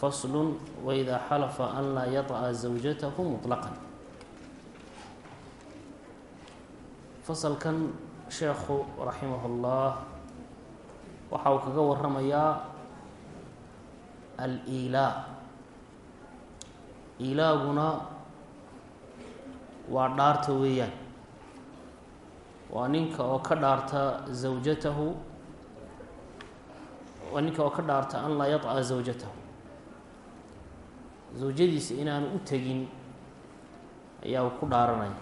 faslu waidaa xalafa an laa yadca zawjatahu muطlaqan fasalkan sheekhu raximah اllah waxa uu kaga waramayaa alilaa ilaaguna waa dhaarta weeyaan waa ninka oo ka dhaarta zawjatahu waa ninka oo ka dhaarta an laa yadca zawjatahu zawjadiisa inaanu u tegin ayaa uu ku dhaaranaya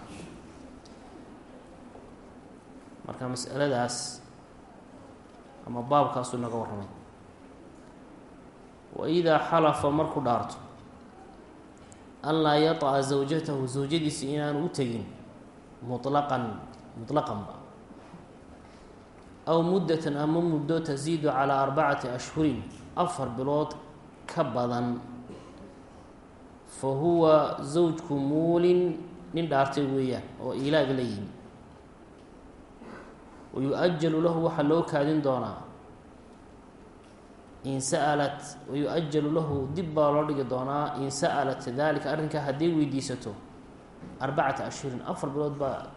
marka mas'aladaas ama baabkaasuu naga warramay. Waidaa xalafa markuu dhaarto an laa yata'a zawjatahu zawjadiisa inaanu u tegin mulaqan mulaqanba aw muddatan ama muddo taziidu calaa arbacati ashhurin afar bilood ka badan fa huwa zawjku muulin nin dhaartay weeyaan oo ilaaga la yimi wa yu-ajalu lahu waxaa loo kaadin doonaa. in sa'alat wa yu-ajalu lahu dib baa loo dhigi doonaa. in sa'alat dalika arrinkaa hadday weydiisato arbacata ashhurin afar bilood baa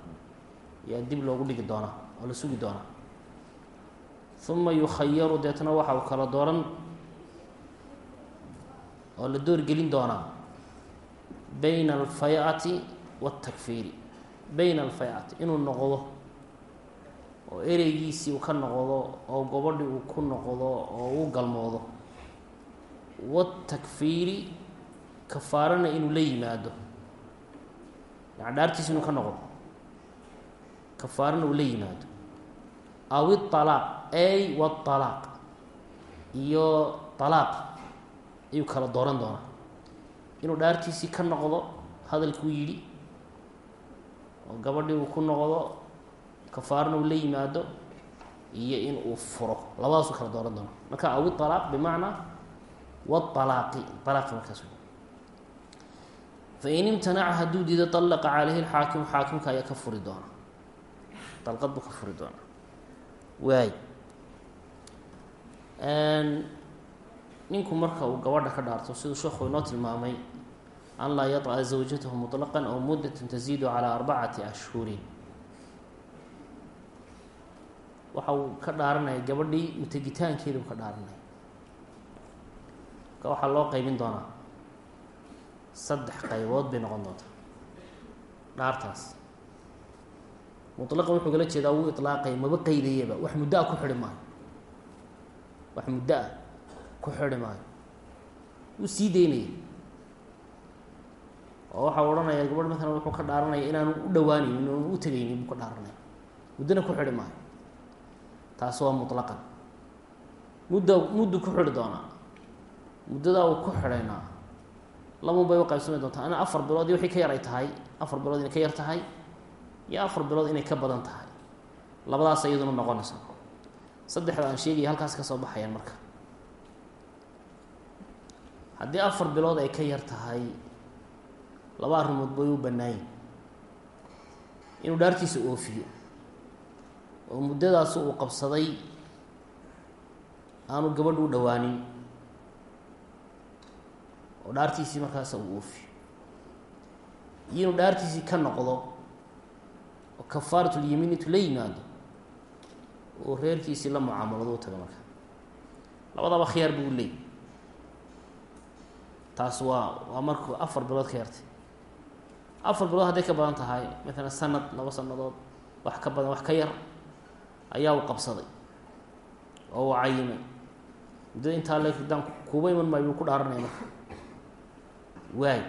yaa dib loogu dhigi doonaa oo la sugi doonaa. uma yukhayaru deetna waxa uu kala dooran oo la doorgelin doonaa bayna alfayati waاtakfiiri bayna alfayati inuu noqdo oo ereygiisii uu ka noqdo oo gobadhi uu ku noqdo oo uu galmoodo. Watakfiiri kafaarana inuu la yimaado. Yani dhaartiisi inuu ka noqdo. Kafaarana uu la yimaado. Aw ialaaq ay walaaq iyo alaaq ayuu kala dooran doonaa inuu dhaartiisii ka noqdo hadalkuu yidhi oo gabadhii uu ku noqdo kafaarna uu la yimaado iyo in uu furo. Labadaasuu kala dooran doona marka awi alaaq bimacnaa walaaqi alaaqi markaas fain imtanaca hadduu diido alaqa caleyhi lxaakimu xaakimka ayaa ka furi doona. Dalqad buu ka furi doonaa waay. Ninku marka uu gabadha ka dhaarto siduu sheekhu inoo tilmaamay an laa yaطأa zawjatahu muطlaqan aw muddatan taziidu calaa arbacati ashhurin waxa uu ka dhaaranaya gabadhii utegitaankeeda uu ka dhaaranaya ka waxaa loo qeybin doonaa saddex qaybood bay noqon doontaa dhaartaas muطlaqan wuxuu kala jeedaa wuu iطlaaqay maba qeydayaba wax muddo a ku xidhi maayo wax muddo ah ku xidhi maayo wuu sii daynaya oo waxaa odhanaya gabadh maalan wuxuu ka dhaaranaya inaanu u dhawaanaynin inaanu u tegaynin buu ka dhaaranaya muddona ku xidhi maayo. Taasi waa muطlaqan mudda muddu ku xidhi doonaa muddadaa uu ku xidhaynaa laban bay u qaybsami doontaa. Ina afar bilood iyo wixii ka yar ay tahay afar bilood inay ka yar tahay iyo afar bilood inay ka badan tahay. Labadaas iyaduna noqonaysa. Saddexda aan sheegaya halkaas ka soo baxayaan marka. Haddii afar bilood ay ka yar tahay laba arrimood bay u bannaayin inuu dhaartiisa oofiyo. Oo muddadaasi uu qabsaday aanu gabadhu u dhowaanin oo dhaartiisii markaasa uu oofiyo. Iyo inuu dhaartiisii ka noqdo oo kafaaratulyamiin intuu la yimaado oo reerkiisii la mucaamalado u taga marka labadaba khiyaar buu leey taas waa waa markuu afar bilood ka yartay afar bilood hadday ka badan tahay maalan sanad laba sanadood wax ka badan wax ka yar ayaa uu qabsaday. Oo uu cayimay. Muddada intaa le daan kuuba iman maayo buu ku dhaaranaya marka. Waay.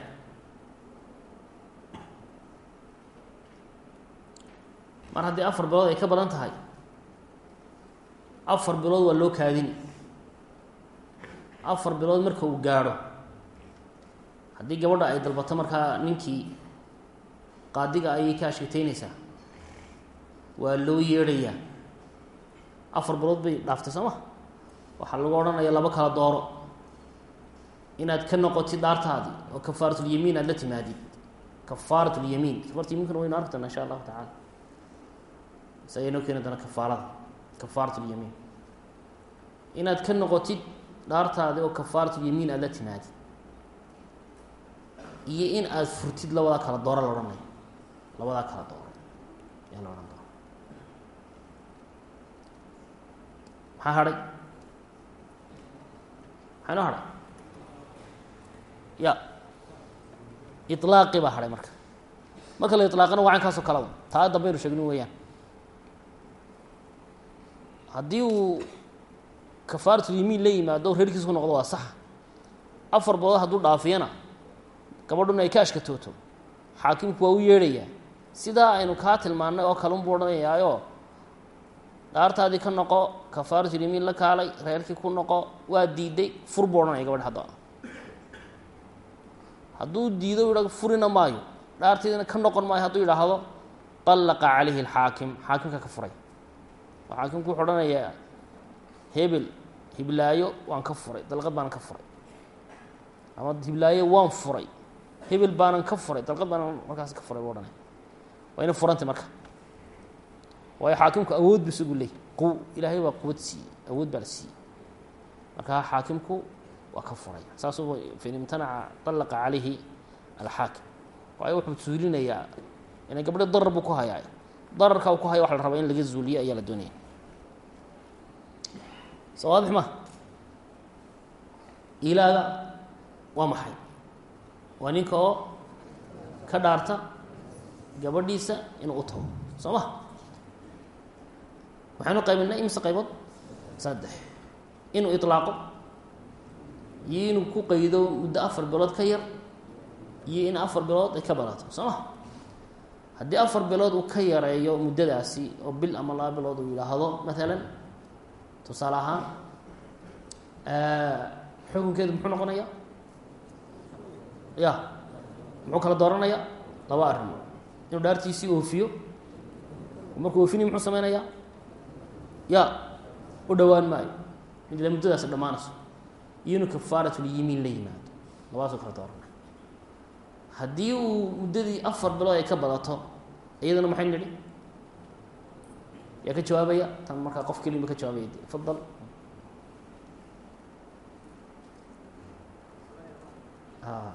Mar haddii afar bilood ay ka badan tahay afar bilood waa loo kaadini afar bilood marka uu gaadho haddii gabadha ay dalbato markaa ninkii qaadiga ayay ka ashkataynaysaa waa loo yeedhayaa. Afar bilood bay dhaaftay soo ma? Waxaa lagu odhanaya laba kala dooro. Inaad ka noqotid dhaartaadii oo kafaaratulyamiin aada la timaadid. Kafaarat lyamiin kafarat yamiinkana waynu arki doona insha allahu tacala se aynoo keeni doona kafaarada. Kafaarat lyamiin inaad ka noqotid dhaartaadii oo kafaaratulyamiin aada la timaadid. Iyo in aada furtid labadaa kala dooro la odhanayo labadaa kala dooro ayaa la odhan doona maxaa hadhay maxaa inoo hadhay ya ilaaqi baa hadhay marka marka la ilaaqana waa caynkaasoo kalaba taa dambaynu sheegnin weeyaan haddii uu kafaaratulyamiin la yimaado reerkiisa ku noqdo waa sax afar bilood hadduu dhaafiyana gabadhuna ay ka ashkatooto xaakimku waa u yeedhayaa sidaa aynu kaa tilmaannay oo kale unbuu odhanayaayo dhaartaadii ka noqo kafaaratulyamiin la kaalay reerkii ku noqo waa diiday fur buu odhanaya gabadh hadda. Hadduu diido u furina maayo. Dhaarteedina ka noqon maayo hadduu yidhaahdo ballaqa calayhi alxaakim xaakimka ka furay. Oo xaakimku wuxuu odhanayaa hebel hiblaayo waan ka furay dalqad baanan ka furay. Ama hiblaayo waan furay hebel baanan ka furay dalqad baanan markaas ka furay buu odhanaya waa ina marka. Waayo xaakimku awood bu isagu leey quw ilaahay waa quwad awood baa la siiyey. Markaa xaakimku waa ka furay. Saasuu fain imtanaca طalaqa calayhi alxaakim. Waayo wuxuu suulinayaa ina gabdho darar buu ku hayaa. Dararka uu ku haya waxa la rabaa in laga zuuliyo ayaa la doonaya. Soo waadix ma ilaaga waa maxay? Waa ninka oo ka dhaarta gabadhiisa inuu u tago soo ma? Waxaynu qaybinay imse qaybood? Saddex. Inuu iطlaaqo iyo inuu ku qaydo muddo afar bilood ka yar iyo in afar bilood ay ka badato soo ma? Haddii afar bilood uu ka yareeyo muddadaasi oo bil ama laba bilood uu yidhaahdo maalan tusaale ahaan xukunkeedu muxuu noqonaya ya muxuu kala dooranaya? Laba arrimood inuu dhaartiisii oofiyo markuu oofinayo muxuu sameynaya? Ya u dhowaan maayo. Ila muddadaasi dhammaanayso iyo inuu kafaaratulyimiin la yimaado. Labadaasoo kala doorana haddii uu muddadii afar bilood ay ka badato iyadana maxay nidhi? Yaa ka jawaabaya? Tan markaa qof kelima ka jawaabaya de fadal. A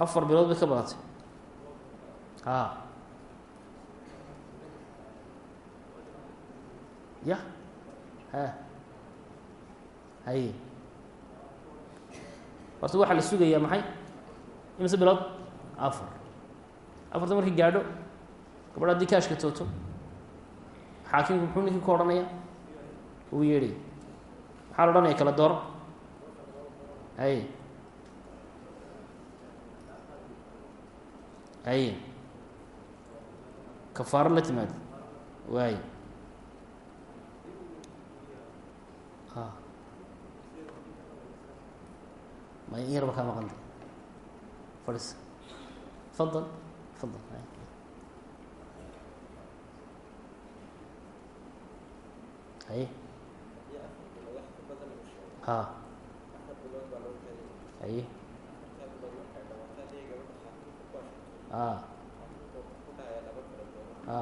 afar bilood bay ka badatay. A ya. Ha. Haye horta waxaa la sugayaa maxay? Imise bilood? Afar. Afarta markii gaadho gabadha haddii kaashka tooto xaakimku muxuu ninkii ku odhanaya uu yeedhaya maxaa la odhanaya kala dooro haye haye kafaaro la timaada waaye ma in yarba kaa maqanta fadhis fadal fadal haye ha haye a a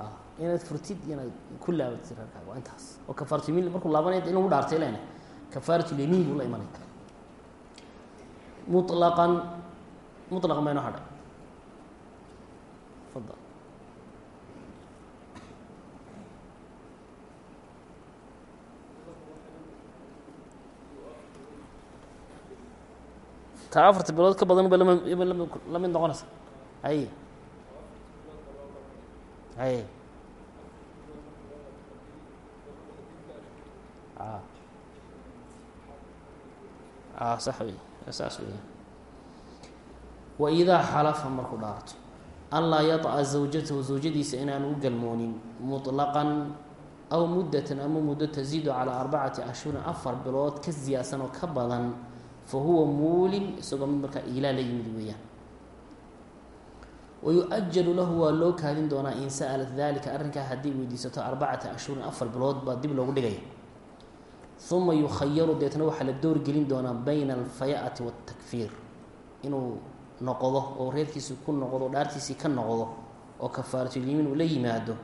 a inaad furtid inaad ku laabatid reerkaaga waa intaas oo kafaaratulyamiin markuu laabanaya in lagu dhaartay lena kafaaratulyamiin buu la imanaya muطlaqan muطlaq mayno hadhay fadal taa afarta bilood ka badan ba lama la mid noqonaysa haye haye a a sax wey saas wey wa idaa xalafa markuu dhaarto an laa yata'a zawjatahu zawjadiisa u galmoonin muطlaqan aw muddatan ama muddo tasiidu calaa arbacati ashhurin afar bilood ka siyaadsan oo ka badan fa huwa muulin isagoo mid markaa iilaa la yimid weeyaan wayu-ajalu lahu waa loo kaadin doonaa in sa'alat dalika arrinkaa haddii weydiisato arbacata ashhurin afar bilood baa dib loogu dhigaya uma yukhayaru deetna waxaa la doorgelin doonaa bayna alfaya'ati waatakfiir inuu noqdo oo reerkiisi ku noqdo dhaartiisii ka noqdo oo kafaaratulyimiin uu la yimaado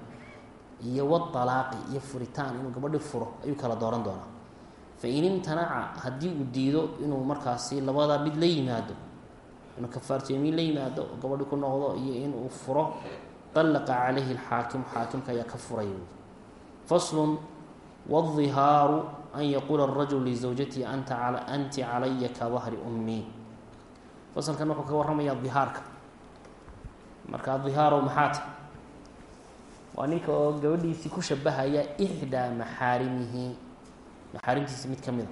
iyo walaaqi iyo furitaan inuu gabadhi furo ayuu kala dooran doonaa fain imtanaca haddii uu diido inuu markaasi labadaa mid la yimaado inuu kafaarteemiin la yimaado oo gabadhi ku noqdo iyo inuu furo dallaqa calayhi alxaakimu xaakimka ayaa ka furay faslun wadihaaru an yaquula arajulu lizawjatihi anta anti calaya ka dahri ummii fasalkan wuxuu ka warramayaa dihaarka marka dihaarow maxaata waa ninka oo gabadhiisii ku shabahaya ixdaa maxaarimihi maxaarimtiisa mid ka mid a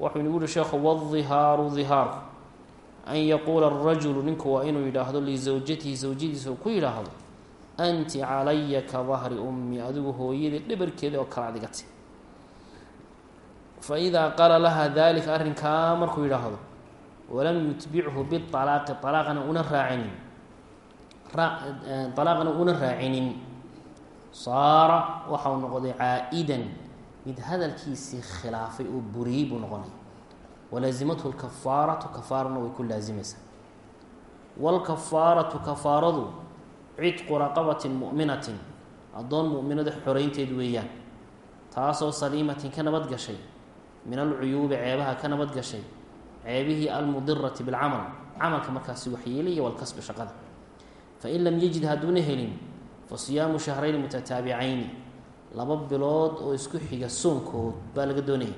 wuxuu inigu yihi sheekhu wadihaaru dihaaru an yaquula arajulu ninku waa inuu yidhaahdo lizawjatihi sawjadiisa uu ku yidhaahdo anti calaya ka dahri ummi adigu hooyadii dhabarkeeda oo kale adiga ti. Fa idaa dalika arrinkaa markuu yidhaahdo walam yutbichu bialaaqi alaaqana una raacinin alaaqana una raacinin. Saara waxau noqday caa'idan mid hadalkiisii khilaafay oo buriyey buu noqonaya walaazimathu lkafaaratu kafaarana way ku laazimaysaa wاlkafaaratu kafaaradu cidqu raqabatin mu'minatin addoon mu'minada xoreynteed weeyaan taasoo saliimatin ka nabad gashay min alcuyuubi ceebaha ka nabad gashay ceebihii almudirati bilcamal camalka markaasi waxyeelaya walkasbi shaqada. Fain lam yajid hadduuna helin fa siyaamu shahrayni mutataabicayni laba bilood oo isku xiga soonkood baa laga doonaya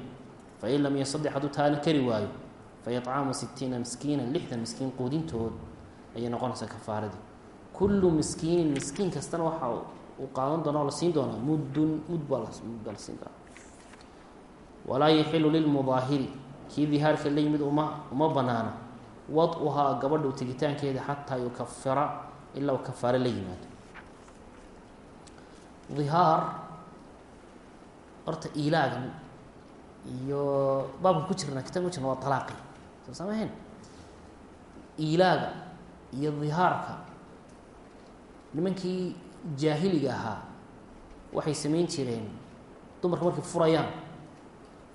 fain lam yastadex hadduu taana kari waayo fa yطcamu sitiina miskiina lixdan miskiin quudintood ayay noqonaysaa kafaaradii kullu miskiinin miskiin kastana waxa uu qaadan doona oo la siin doonaa muddun mud baa la siin doonaa. Walaa yaxilu lilmudaahiri kii dihaarka la yimid uma uma banaana. Wad-uhaa gabadhu tegitaankeeda xataa yukafira ilaa kafaare la yimaado. Dihaar horta iilaagan iyo baabka ku jirna kitabka ku jirna waa talaaqi. Soo samahayn iilaaga iyo dihaarka. Nimankii jaahiliga ahaa waxay samayn jireen dumarka markay furayaan.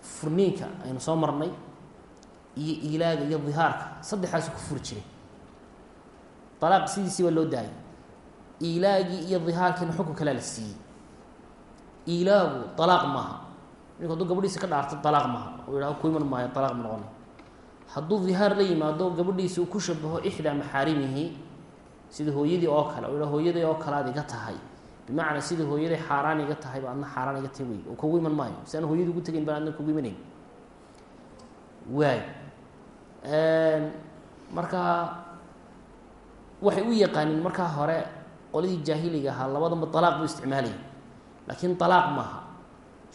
Furniinka aynu soo marnay iyo iilaaga iyo dihaarka. Saddexaasu ku furi jiray. Alaaq sidiisii baa loo daayay. Iilaagii iyo dihaarkiina xukun kalea la siiyey iilaagu alaaq maaha. Ninku hadduu gabadhiisa ka dhaarto alaaq maaha. Ku iman maayo alaaq ma noqonay hadduu dihaar la yimaado gabadhiisa uu ku shabaho ixdaa maxaarimihi sida hooyadii oo kale. Yidhah hooyaday oo kale aad iga tahay. Bimacnaa sida hooyaday xaaraan iga tahay ba adna xaaraan iga tahy wey kugu iman maayo. Si hooyadii ugu tegayn baan adna kugu imanayn waay markaa waxay u yaqaaniin markaa hore qoladii jaahiliga ahaa labadanba alaaq buu isticmaalayay laakiin alaaq maaha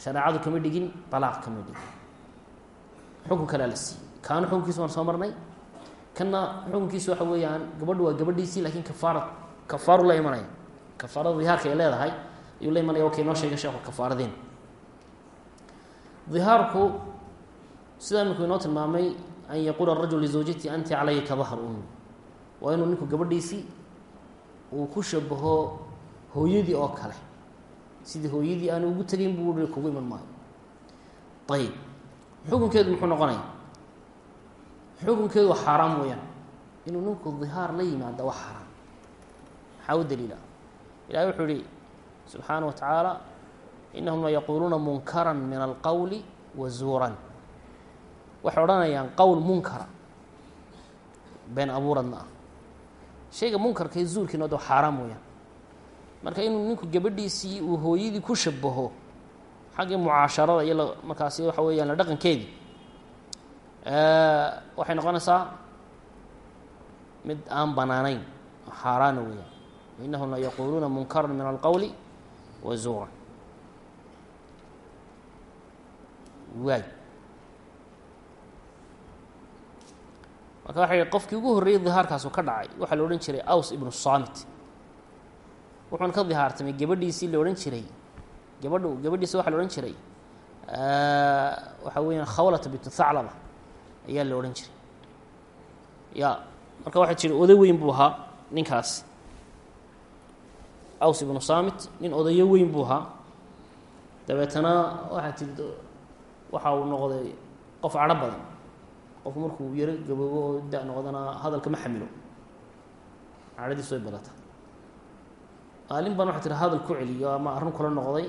shareecadu kama dhigin alaaq kama dhigin xukun kalea la siiyey kaana xukunkiisa waan soo marnay kana xukunkiisa waxa weeyaan gabadhu waa gabadhiisii laakiin kafaara kafaaru la imanaya kafaarada dihaarka ay leedahay ayuu la imanaya wakay noo sheegay sheekhu kafaaradeen dihaarku sida iminku inoo tilmaamay an yaquula arajul lizawjati anti calaya ka dahr ummi waa inuu ninku gabadhiisii uu ku shabaho hooyadii oo kale sidii hooyadii aanu ugu tegayn buu kugu iman maayo. Ayib xukunkeedu muxuu noqonaya? Xukunkeedu waa xaaraam weeyaan. Inuu ninku dihaar la yimaada waa xaaraam maxaa u daliila? Ilahi wuxuu ihi subxaana wa tacaala inahum la yaquuluuna munkaran min alqowli wa zuuran. Waxay odhanayaan qowl munkara been abuuradna ah. Shayga munkarka iyo zuurkiina waa xaaraam weeyaan marka inuu ninku gabadhiisii uu hooyadii ku shabaho xaggii mucaasharada iyo markaasi waxa weeyaan la dhaqankeedii waxay noqonaysaa mid aan banaanayn oo xaaraana weeyaan. Inahum la yaquuluuna munkaran min alqowli wa zuuran. Waay. Marka waxa yihi qofkii ugu horreeyey dihaarkaasu ka dhacay waxaa la odhan jiray aws ibnu samit wuxuuna ka dihaartamay gabadhiisii la odhan jiray. Gabadhu gabadhiisi waxaa la odhan jiray. Waxa weeyaan khawlata bintu thaclaba ayaa la odhan jiray. Ya marka waxaa jira oday weyn buu ahaa ninkaasi aws ibnu samit nin odayo weyn buu ahaa. Dabeetana waxaa tird waxa uu noqday qof cadho badan qofku markuu yaro gaboobo oo da noqdana hadalka ma xamilo. Cadhadiisu way badata maalin baan waxa tiri hadal ku celiyo ama arrin kula noqday.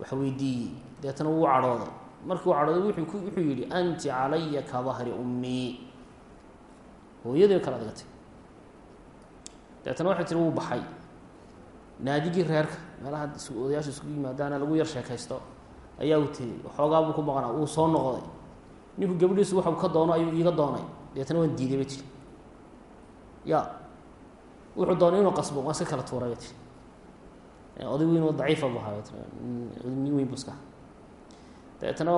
Wax weydiiyey dabeetana wuu cadhooday. Markii uu cadhooday wuxuu ku wuxuu yidhi anti calaya ka dahri ummii hooyaday kala dhigatay dabeetana waxay tiri wuu baxay. Naadigii reerka meelaha odayaasha isku yimaadaana lagu yar sheekaysto ayaa u tegey waxoogaa buu ku maqnaa wuu soo noqday. Ninku gabadhiisu waxau ka doono ayuu iiga doonay. Dabeetana waan diiday bay tiri. Ya wuxuu doonay inuu qasbo waan iska kala tuuray oday weyn oo daciifa bu ahaa nin weyn bu iska dabeetana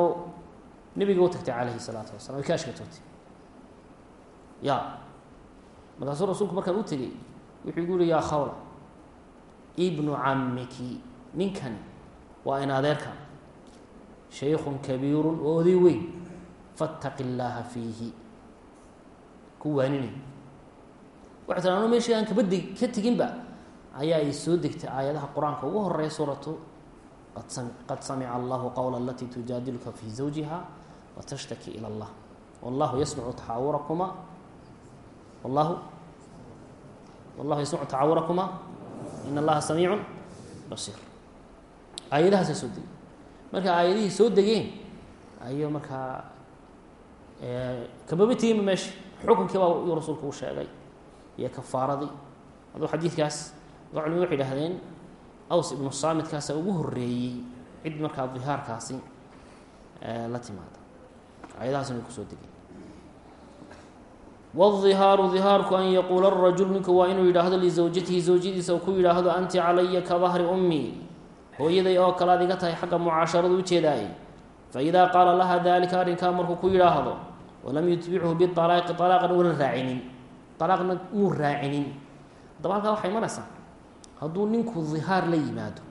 nebiga u tagtay calayhi salaatu wasalam way ka ashkatootay ya. Markaasuu rasuulku markaan u tegey wuxuu igu yihi yaa khawla ibnu camiki ninkani waa in adeerka shaykun kabiirun oo oday weyn fattaqi illaaha fiihi. Ku waaninay waxay tiri anu meeshii aan kabadeg ka teginba ayaa ay soo degtay aayadaha qur'aanka ugu horreeya suuratu qad samica allahu qowla alatii tujaadiluka fii zawjiha watashtaki ila allah. Wallahu yasmacu taxaawurakuma wallahu wallahu yasmacu taxaawurakuma in allaha samiicun basiir. Aayadahaasa soo degay marka aayadihii soo degeen ayuu markaa kamaba teginba meesha xukunkii baa rasuulku u sheegay iyo kafaaradii hadduu xadiidkaas marka culimadu waxay idhahdeen aws ibnu saamidkaasa ugu horreeyey cid markaa dihaarkaasi la timaada ayadahaasna way kusoo degeen wاظihaaru dihaarku an yaquula الrajul ninku waa inuu yidhaahdo lizawjatihi zawjadiisa u ku yidhaahdo anti calaya ka dahri ummii hooyaday oo kale ad iga tahay xagga mucaasharada ujeedaaye faidaa qaala laha dalika arrinkaa markuu ku yidhaahdo walam yutbichu bialaaqi alaaqan una raacinin alaaqna muu raacinin. Haddaba halkaa waxay imanaysaa hadduu ninku dihaar la yimaado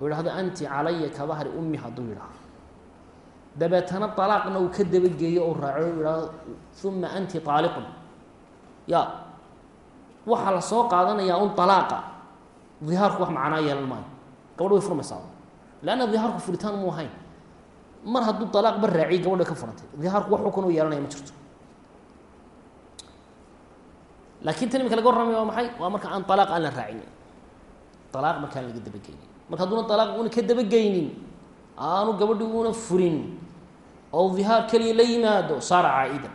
oo yidhahdo anti calaya ka dahri ummi hadduu yidhaahdo. Dabeetana alaaqna uu ka dabageeyo ou raaco u yidhahdo uma anti aaliqun ya waxaa la soo qaadanayaa un alaaqa dihaarku wax macnaa yeelan maayo. Gabadh way furmaysaa leanna dihaarku furitaan muu ahayn. Mar hadduu alaaq ba raaciy gabadh way ka furantay. U yeelanaya ma jirto laakin tan imika laga warramaya waa maxay? Waa marka aan alaaq aan la raacinin. Alaaq markaan laga dabageynin marka hadduuna alaaq una ka dabageynin aanu gabadhi una furin oo dihaar keliya la yimaado saara caa-idan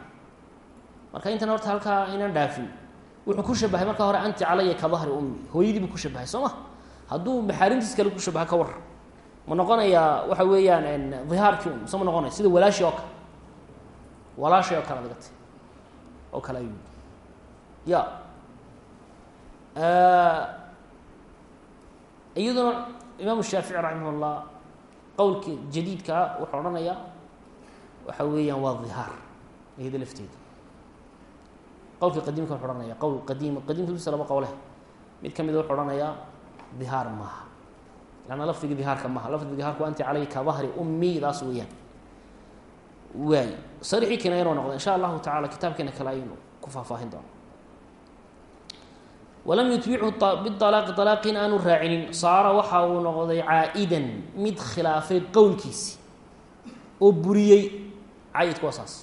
marka intan horta halkaa inaan dhaafin wuxuu ku shabahay marka hore anti calaya ka dahri ummi. Hooyadii buu ku shabahay soo ma? Hadduu maxaarimtiis kale ku shabaha ka war. Ma noqonayaa waxa weeyaan dihaarkii un mise ma noqonaya sida walaashi oo kale. Walaashi oo kale lagatay oo kale ayuu ya iyaduna imaamu shaafici raximah llah qowlkii jadiidkaa wuxuu odhanayaa waxa weeyaan waa dihaar iyada lafteeda. Qowlkii qadiimka wuxu ohanaya qowl qadiim qadiimkiisa laba qowleh mid ka mida wuxuu ohanayaa dihaar maaha. Lanna lafdigii dihaarka maaha lafdiga dihaarku anti calay ka dahri ummi daas weeyaan. Waay. Sariixii kina inoo noqda insha allahu tacala kitaabkeena kale ayaynu ku faahfaahin doona walam yutbichu bialaaqi alaaqin aanu raacinin. Saara waxa uu noqday caa-idan mid khilaafay qowlkiisi oo buriyey caayidku waa saas.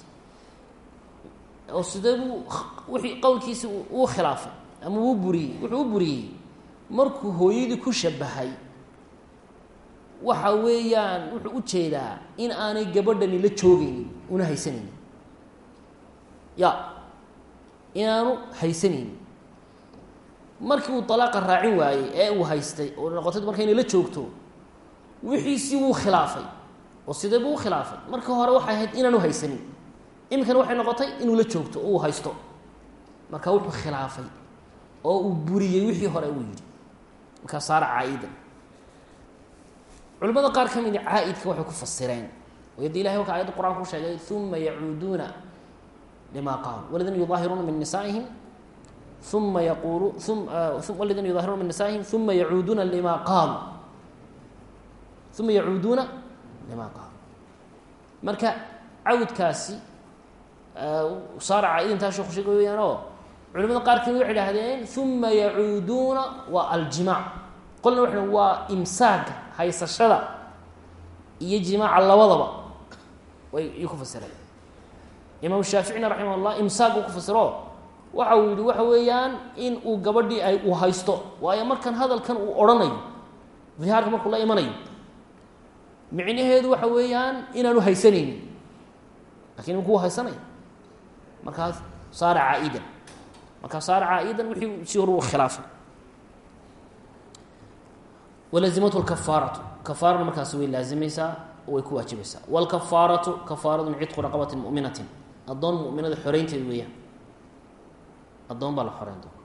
Oo sidee buu qowlkiisi uu khilaafay ama uu buriyey wuxuu u buriyey markuu hooyadii ku shabahay waxa weeyaan wuxuu u jeedaa in aanay gabadhani la joogaynin una haysanaynin. Ya inaanu haysanaynin markii uu dalaaqa raacin waayey ee uu haystay oo noqotay marka inay la joogto wixiisii wuu khilaafay. Oo sidee buu u khilaafay? Marka hore waxay ahayd inaanu haysanin. Iminkana waxay noqotay inuu la joogto oo uu haysto. Marka wuxuu khilaafay oo uu buriyey wixii hore uu yidhi. Markaa saara caa-idan culimada qaar ka midi caa-idka waxay ku fasireen oo ilahay halka ayadda qur'aanka sheegay uma yacuuduuna lima qaaluu waladina yudaahiruuna min nisaa'ihim uma yaquulu waladina yudaahiruuna min nisaa'ihim uma yacuuduuna lima qaaluu uma yacuuduuna lima qaaluu marka cawdkaasi saaraca idintaa sheeku sheega weyaan oo culimada qaarkeed waxay idhaahdeen uma yacuuduuna waa aljimaac qolna waxay dhn waa imsaaga haysashada iyo jimaaca labadaba way yu ku fasireen imaam shaaficina raximah llah imsaag uu ku fasiro waxa uu yihi waxa weeyaan in uu gabadhii ay uu haysto. Waayo markan hadalkan uu odhanayo dihaarka markuu la imanayo micnaheedu waxa weeyaan inaanu haysanaynin. Lakin iminku u haysanaya markaas saara caa-idan. Markaa saara caa-idan wixii si hor u khilaafay. Walazimathu lkafaaratu kafaarana markaasi way laazimaysaa way ku waajibaysaa wlkafaaratu kafaaratun cidqu raqabati muminatin. Addoon muminada xoreynteed weeyaan addoon baa la xoreyn doona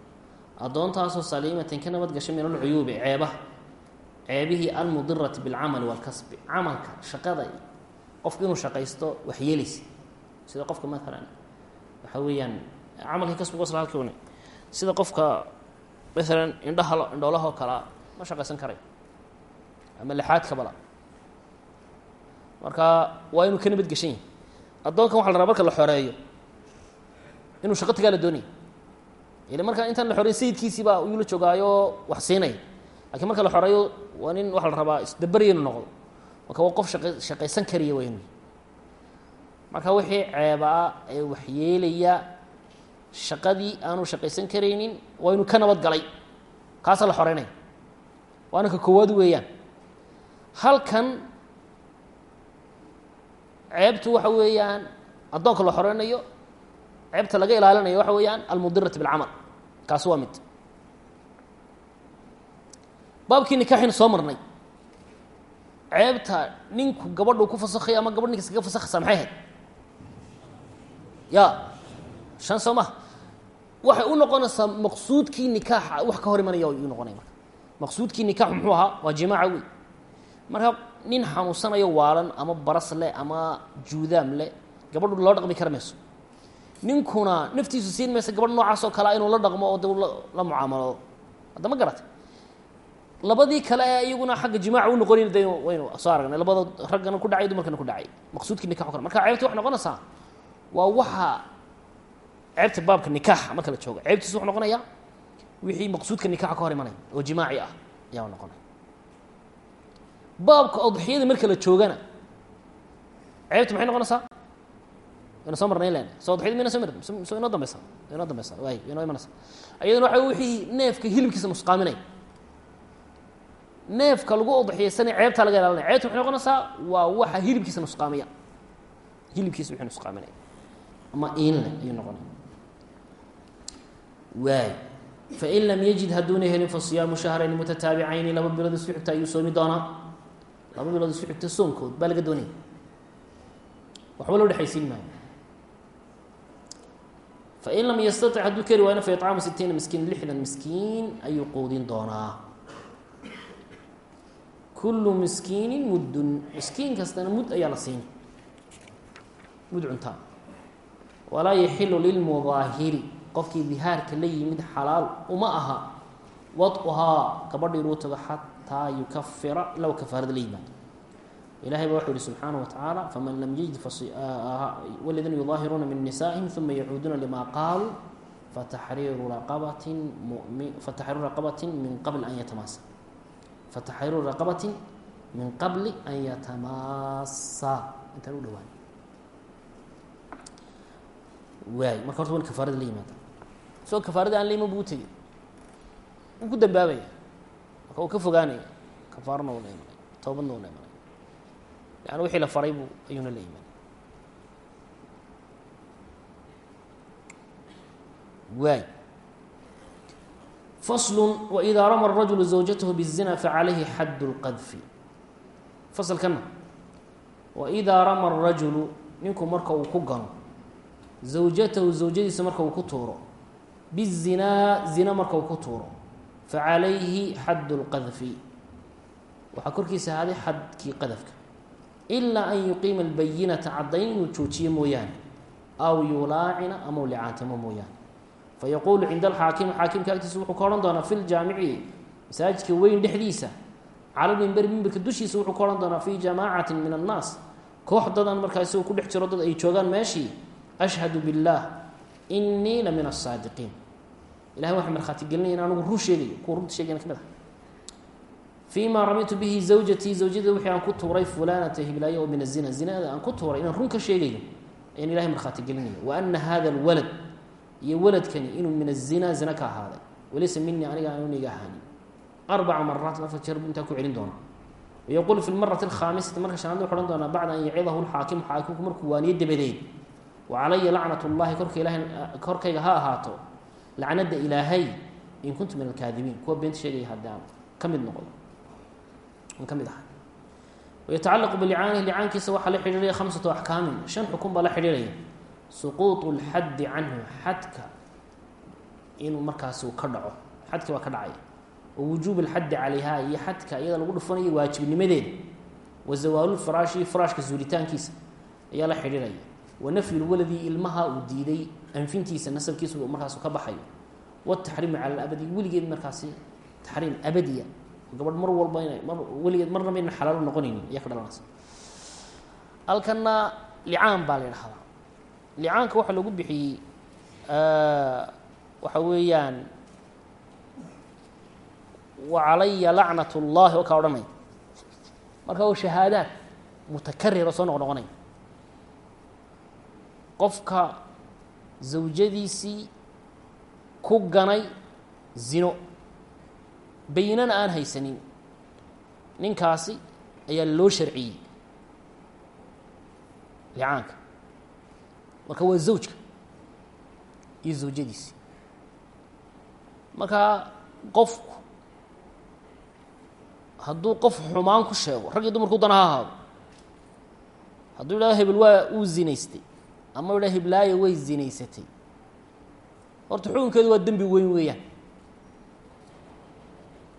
addoontaasoo saliimatin ka nabad gashay min alcuyuubi ceebaha. Ceebihii almudirati bilcamali walkasbi. Camalka shaqada qofku inuu shaqaysto waxyeelaysa sida qofka maalan waxa weeyaan camalkii kasbiga wasla halkiune sida qofka maalan indhaha indhoolahoo kalea ma shaqaysan karay. Ama lixaadka bala. Marka waa inuu ka nabad geshan yahay. Addoonkan waxa la rabaa marka la xoreeyo. Inuu shaqo tagaa la doonaya ila markaa intaan la xoreyn sayidkiisii baa uyuu la joogaayo wax siinaya lakiin marka la xoreeyo waa nin waxa la rabaa isdabarya inu noqdo. Marka waa qof shaqa shaqaysan kariya waa inuu marka wixii ceebaa ee waxyeelaya shaqadii aanu shaqaysan karaynin waa inuu ka nabad galay. Kaasa la xoreynaya waana ka koowaad weeyaan. Halkan ceebtu waxa weeyaan addoonka la xoreynayo ceebta laga ilaalinayo waxa weeyaan almudirati bilcamal kaasi waa mid. Baabkii nikaaxaynu soo marnay. Ceebta ninku gabadhu ku fasakhayo ama gabadh ninka iskaga fasakhaysa maxay ahayd? Ya shan soo maha waxay u noqonaysaa maqsuudkii nikaaxa wax ka hor imanaya u noqonaya marka. Maqsuudkii nikaaxu muxuu ahaa? Waa jimaaca wey marka nin xanuunsanayo waalan ama baras leh ama juudaam leh gabadhu loo dhaqmi kara mayso ninkuna naftiisu siin maysa gabadh noocaas oo kalea inuu la dhaqmo oo de la mucaamaloodo hadda ma garatay labadii kale ee iyaguna xagga jimaaca u noqonayn de waynu soo aragnay labada raggana ku dhacay dumarkana ku dhacay. Maqsuudkii nikaxo kale marka ceebti waxay noqonaysaa waa waxa ceebta baabka nikaaxa marka la joogo. Ceebtiisu wuxuu noqonayaa wixii maqsuudka nikaxa ka hor imanaya oo jimaaci ah ayaa noqonaya baabka odxiyada marka la joogana ceebta maxay noqonaysaa waynu soo marnay len odxiyada mayna soo marin so inoo dambeysa inoo dambeysa waay inoo imanaysa. Ayadana waxa wixii neefka hilibkiisa nusqaaminaya neefka lagu odxiyeysanay ceebtaa laga ilaalinaya ceebta waxay noqonaysaa waa waxa hilibkiisa nusqaamiya hilibkiisa wixii nusqaaminaya ama iinle ayuu noqonaya waay fain lam yajid hadduuna helin fa siyaamu shahrayni mutataabicayni laba bilood isku xigta ayuu soomi doonaa. Laba bilood isku xigta soonkood baa laga doonaya waxba loo dhexaysiin maayo fain lam yastatic hadduu keri waayna fa icaamu sitiina miskiin lixdan miskiin ayuu quudin doonaa kullu miskiinin muddun miskiin kastana mud ayaa la siini mud cuntaa walaa yaxilu lilmudaahiri qofkii dihaarka la yimid xalaal uma aha wad'uhaa gabadha inuu tago xataa yukafira ilaa kafaarada la ilahay ba wuxuu ihi subxaanaه watacaala faman lam yajid wladiina yudaahiruuna min nisaihim uma yacuuduuna lima qaaluu fatariiru raqabatin fataxriiru raqabatin min qabli an yatamaasa fataxriiru raqabatin min qabli an yatamaasa intaan u dhawaan waay marka horta wan kafaarada la yimaada. Isagoo kafaarada aan la buu tegey. Wuu ku dambaabaya. Marka uu ka fogaanaya kafaarana waa la toobadna waa la yani wixii la faray buu ayuuna la imanay waay faslu wإida rama الrajulu zawjatahu bالzina facalayhi xad اlqadfi faslkana waidaa rama الrajulu ninku marka uu ku gano zawjatahu zawjadiisa marka uu ku tuuro bizinaa zina marka uu ku tuuro facalayhi xad اlqadfi waxaa korkiisa ahaaday xadkii qadafka ilaa an yuqiima albayinata caddayn inuu joojiyo mooyaane aw yulaacina ama licaantimo mooyaane fayaquulu cinda alxaakimi xaakimka agtiisa wuxuu ka odhan doonaa fi ljaamici masaajidka weyn dhexdiisa cala mimberi mimberka dushiisa wuxuu ka odhan doonaa fi jamaacatin min annaas koox dadan markaa isagoo ku dhex jiro dad ay joogaan meeshii ashhadu biاllah inii la min asaadiqiin ilahay waxaa markhaati in anigu run sheegayo kuwa runta sheegayna ka mid ah fii ma ramitu bihi zawjatii zawjada wixii aan ku tuuray fulanata hiblaayo oo min azina zinada aan ku tuuray inaan run ka sheegayo ayaan ilahay markhaati gelinayo wa ana hada alwalad iyo waladkani inuu min azina zina ka ahaaday walaysa minii aniga aanu iga ahaanin arbaca maraatin afar jeer buu intaa ku celin doona wayaquulu fi lmarati alkhaamisati marka shanaad wuxu odhan doonaa bacda an yacidahu lxaakimu xaakimku markuu waaniyo dabadeed wa calaya lacnat llahi korka ilahay korkayga ha ahaato lacnada ilaahay in kuntu min alkaadibiin an ka mid ahay wayatacalaqu bilicaanihi licaankiisa waxaa la xidhiiraya khamsatu axkaamin shan xukun baa la xidhiiraya suquuط اlxaddi canhu xadka inuu markaasi ka dhaco xadki baa ka dhacaya wa wujuub اlxaddi calayha iyo xadka iyada lagu dhufanayo waajibnimadeeda wa zawaalu lfaraashi faraashka zuulitaankiisa ayaa la xidhiiraya wa nafyu lwaladi ilmaha uu diiday anfintiisa nasabkiisa markaas ka baxayo wataxriimu cala labadi weligeed markaasi taxriim abadiya gabadh mar walba ina mar weligeed marnaba ina xalaalo noqonaynin ayaa ka dhalanaysa halkana licaan baa la idhahdaa licaanka waxaa lagu bixiyey waxa weeyaan wa calaya lacnat اllahi oo kaa odhanaya marka waa shahaadaad mutakarir oo soo noq noqonaya qofka zawjadiisii ku ganay zino bayinana aan haysanin. Ninkaasi ayaa loo sharciyey. Licaanka. Marka waa zawjka. Iyo zawjadiisi. Marka qofku hadduu qof xumaan ku sheego rag iyo dumarku dana ha ahaado hadduu yidhahdo hebel waa uu zinaystay ama yidhahdo heblaayo way zinaysatay horta xukunkeedu waa dembi weyn weeyaan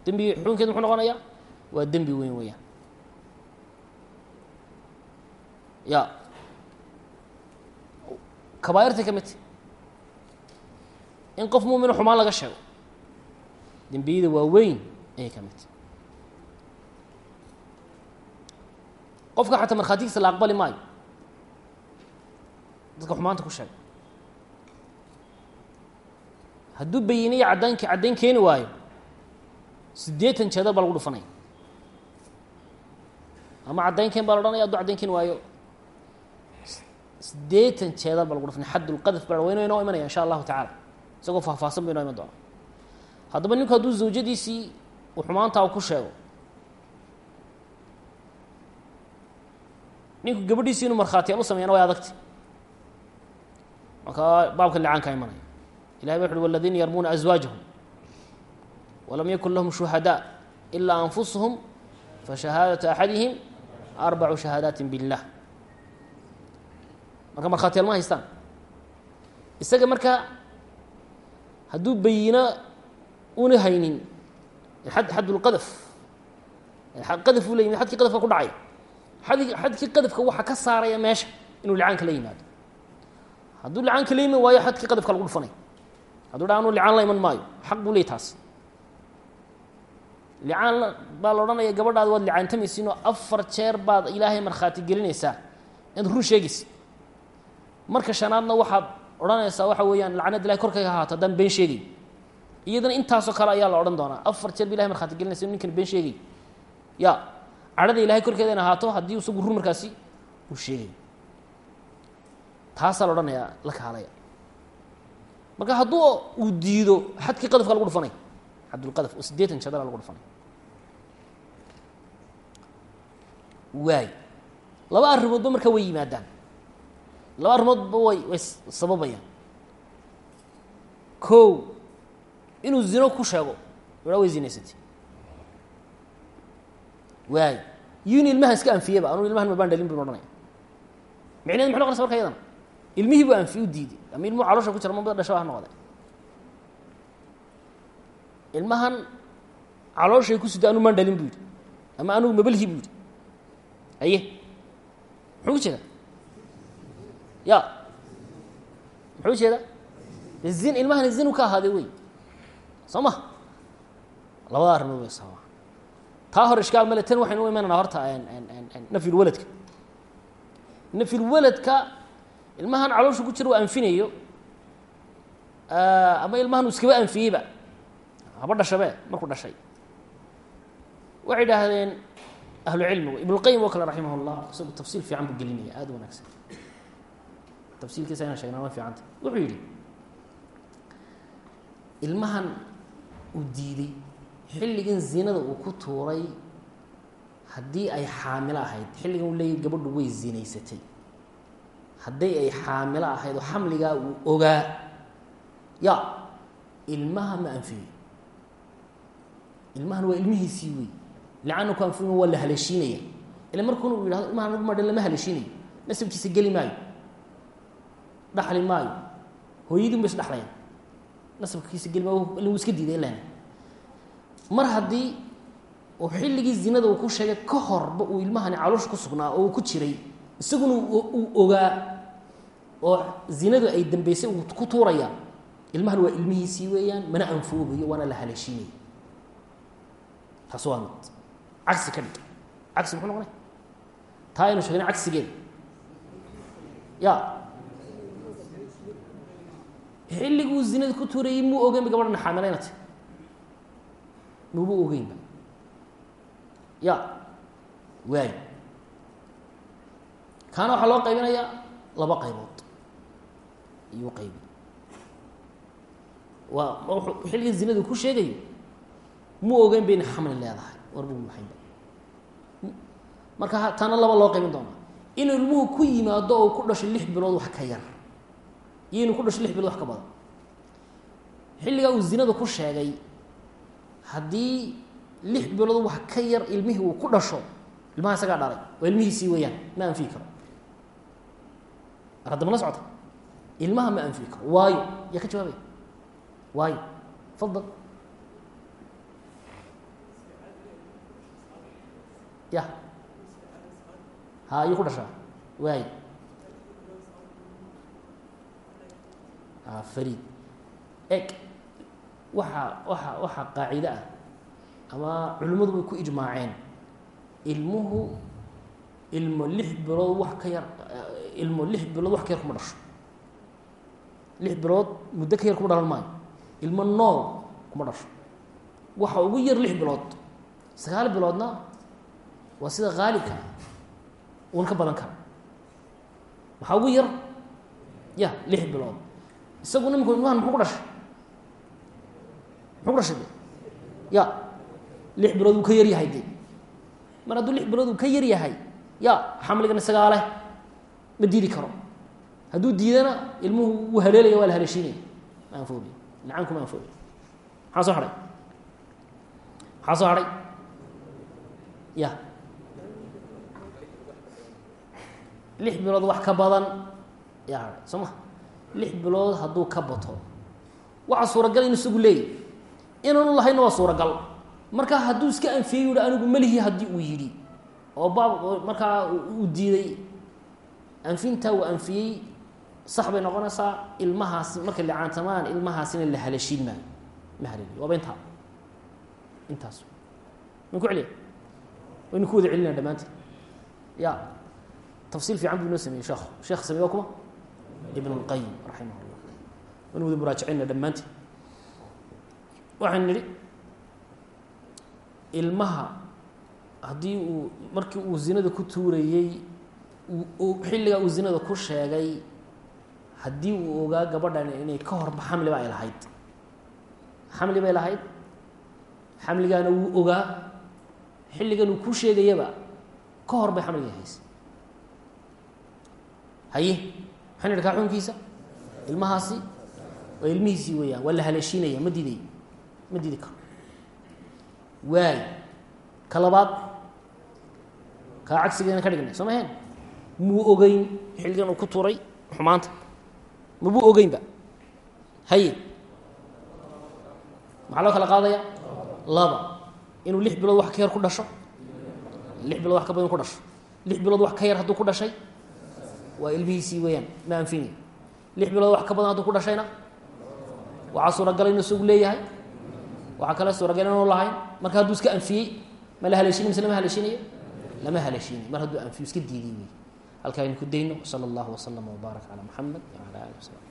dembi xukunkeedu muxuu noqonayaa waa dembi weyn weeyaan. Ya. Kabaairtay ka midta in qof muumino xumaan laga sheego dembiyada waaweyn ayay ka midta qofka xataa markhaatigiisa la aqbali maayo dadka xumaanta ku sheega hadduu bayiniya caddaynk caddayn keeni waayo siddeetan jeedal baa lagu dhufanaya ama caddayn keen baa la odhanaya hadduu caddayn keeni waayo siddeetan jeedal baa lagu dhufanaya xaddulqadaf baa wayno inoo imanaya insha allahu tacala isagoo faahfaahsan ba inoo iman doona haddaba ninku hadduu zawjadiisii xumaantaa ku sheego. Ninku gabadhiisii inuu markhaatiyaal u sameeyana way adagti marka baabka licaanka imanaya. Ilahay ba wuxu uhi waladiina yarmuuna aswaajahum walam yakun lahum shuhadaa ilaa anfusuhum fashahaadatu axadihim arbacu shahaadaati billah marka markhaatiyaal ma haystaan. Isaga marka hadduu bayino una haynin ad xaddulqadaf qadaf. Uu la yimid xadkii qadafka ku dhacay. Ad xadkii qadafka waxaa ka saaraya meesha inuu licaanka la yimaado. Hadduu licaanka la iman waayo xadkii qadafka lagu dhufanay. Hadduu dha anu licaan la iman maayo xaq buu leey taas licaan baa la odhanaya gabadhaada waad licaantamaysiinoo afar jeer baad ilaahay markhaati gelinaysaa. Inaad run sheegaysa marka shanaadna waxaad odhanaysaa waxa weeyaan lacnad ilahay korkayga ahaato haddaan been sheegay iyadana intaasoo kale ayaa la odhan doonaa. Afar jeer ba ilahay markhaati gelinaysa inu ninkan been sheegay. Ya cadhada ilahay korkeeda ahaato haddii isagu run markaasi uu sheegay. Taasaa la odhanayaa la kaalaya. Marka hadduu uu diido xadkii qadafka lagu dhufanay. Xadulqadaf oo siddeetan jadala lagu dhufanay waay. Laba arrimoodba marka way yimaadaan. Laba arrimoodba way way sababayaan. Ko inuu zino ku sheego aa way zinaysatay. Waay. Iyo in ilmaha iska anfiyaba anuu ilmahan mabaan dhalin bu ohanaya micneed maxay noqonaysa marka iyadana ilmihii buu anfiy u diiday ama ilmuhu caloosha ku jira mabada dhasho ha noqde ilmahan calooshay ku sida anuu maan dhalin bu yidhi. Ama anugu mabalhi bu yidhi aye. Muxuu ku jeeda ya. Muxuu u jeedaa zin ilmahani zinu ka ahaaday wey soo ma? Labada arrimood sabaa taa hor ishkaal male tan waxaynu u imananaa horta nafyulwaladka nafyulwaladka ilmahan caloosha ku jira waa anfinayo ama ilmahan uu iskaba anfiyeyba haba dhashabe markuu dhashay. Waxay idhaahdeen ahlu cilmigu ibnulqayim oo kale raximah llah isagu tafsiil fiican buu gelinaya aada u wanaagsan. Tafsiilkiisa inaan sheegnaa ma fiicanta wuxuu yidhi ilmahan uu diiday xilligan zinada uu ku tuuray haddii ay xaamilo ahayd xilligan uu leeyahy gabadhu way zinaysatay. Hadday ay xaamilo ahayd oo xamligaa uu ogaa ya ilmaha ma anfiyo ilmahan waa ilmihiisii wey licanna ku anfiyo waa la haleeshiinaya ila markuuna uu yidhahdo ilmahan anagu madhan lama haleeshiinayo nasabkiisa geli maayo dhaxli maayo hooyadiin ba is dhexlayan nasabkiisa maayo wuu iska diiday ilan mar haddii oo xilligii zinada uu ku sheegay ka horba uu ilmahani caloosha ku sugnaa oo uu ku jiray isaguna uu ogaa oo zinadu ay dambeysay uu ku tuuraya ilmahan waa ilmihiisii weeyaan mana anfoobayo waana la haleeshiinaya taas waa mid cagsi ka dhig cagsi muxuu noqonay? Taa aynu sheegnay cagsigeeda ya xilliguu zinada ku tuurayay muu ogeynba gabadhana xaamilaynata maba ogeynba ya waay kaana waxaa loo qaybinayaa laba qaybood. Iyuu qaybi waa xilligan zinadu ku sheegayo? Mu ogeyn bayna xamli leedahay warbu maxayba marka taana laba loo qaybin doonaa. Inuu ilmuhu ku yimaado oo ku dhasho lix bilood wax ka yar. Iyo inuu ku dhasho lix bilood wax ka badan. Xilligaa uu zinada ku sheegay haddii lix bilood wax ka yar ilmihii uu ku dhasho ilmaha isagaa dhalay waa ilmihiisii weeyaan ma anfiyi karo. Ar haddama la socota? Ilmaha ma anfiyi karo. Waayo yaa ka jawaabaya waayo fadal ya. Ha ayuu ku dhashaa waay farid. Eg waxaa waxa waxaa qaacido ah. Ama culimmadu way ku ijmaaceen. Ilmuhu ilmo lix bilood wax ka yar ilmo lix bilood wax ka yar kuma dhasho. Lix bilood muddo ka yar kuma dhalan maayo. Ilmo nool kuma dhasho. Waxa ugu yar lix bilood. Sagaal biloodna waa sida haalibka uun ka badan kara. Waxaa ugu yar ya lix bilood. Isaguna imika ilmahan muxuu ku dhashay? Muxuu ku dhashay? De ya lix bilood uu ka yar yahay de mar hadduu lix bilood uu ka yar yahay ya xamligana isagaa leh ma diidi karo. Hadduu diidana ilmuhu wuu haleelaya waa la haleeshiinaya. Ma anfoobiy lacaanku ma anfoobiy maxaa soo hadhay maxaa soo hadhay ya lix bilood wax ka badan yaa soo ma? Lix bilood hadduu ka bato. Waxaa suuragal inu isagu leeyahy inaanu lahayna waa suuragal. Marka hadduu iska anfiyey yuhi anigu melihi haddii uu yidhi. Oo baab markaa uu diiday. Anfintaa uu anfiyey. Sax bay noqonaysaa. Ilmahaasi markay licaantamaan ilmahaasina la halashiin maayo. Ma haleli waaba intaa intaas. Man ku celiya waynu ku wada celinaa dhammaanteen ya tafsiil fiican buu inoo sameeyey sheekhu sheekh samey waa kuma ibn اlqayim raximah llah waynu wada muraajacayna dhammaanteen waxaan nidhi ilmaha haddii uu markii uu zinada ku tuurayey xilligaa uu zinada ku sheegay haddii uu ogaa gabadhan inay ka horba xamliba ay lahayd xamli bay lahayd xamligaana wuu ogaa xilligan uu ku sheegayaba ka hor bay xamligii haysa haye maxaan idhi kaa xukunkiisa ilmahaasi? Waa ilmihiisii weeyaan waa la haleeshiinaya ma diiday ma diidi karo. Waay ka labaad kaa cagsigeena ka dhignay soo maheen muu ogeyn xilligan uu ku tuuray xumaanta. Mabuu ogeynba haye maxaa loo kala qaadaya? Laba inuu lix bilood wax ka yar ku dhasho. Lix bilood wax ka badan ku dhasho. Lix bilood wax ka yar hadduu ku dhashay waa ilmihiisii weeyaan ma anfini. Lix bilood wax ka badan hadduu ku dhashayna waxaa suuragal inuu isagu leeyahay. Waxaa kale suuragal inuu lahayn. Marka hadduu iska anfiyey ma la haleeshinay mise lama haleeshinayo lama haleeshinay mar hadduu anfiyo iska diidiy wey halkaa aynu ku dayno sala allahu waslama wbaarak calaa muxamed wacala alih wasalam